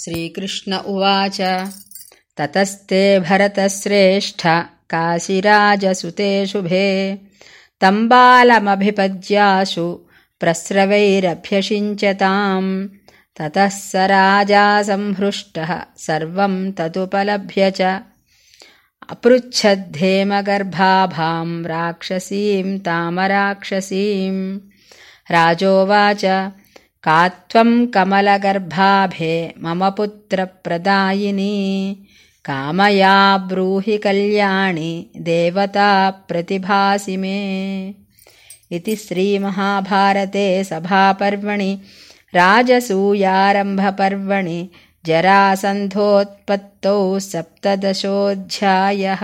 श्रीकृष्ण उवाच। ततस्ते भरतश्रेष्ठ काशिराजसुते शुभे तम्बालमभिपज्याशु प्रस्रवैरभ्यषिञ्चताम्। ततः स राजा संहृष्टः सर्वम् तदुपलभ्य च। अपृच्छद्धेमगर्भाभाम् राक्षसीम् तामराक्षसीम् राजोवाच का त्वम् कमलगर्भाभे मम पुत्रप्रदायिनी? कामया ब्रूहि कल्याणि देवता प्रतिभासि मे। इति श्रीमहाभारते सभापर्वणि राजसूयारम्भपर्वणि जरासन्धोत्पत्तौ सप्तदशोऽध्यायः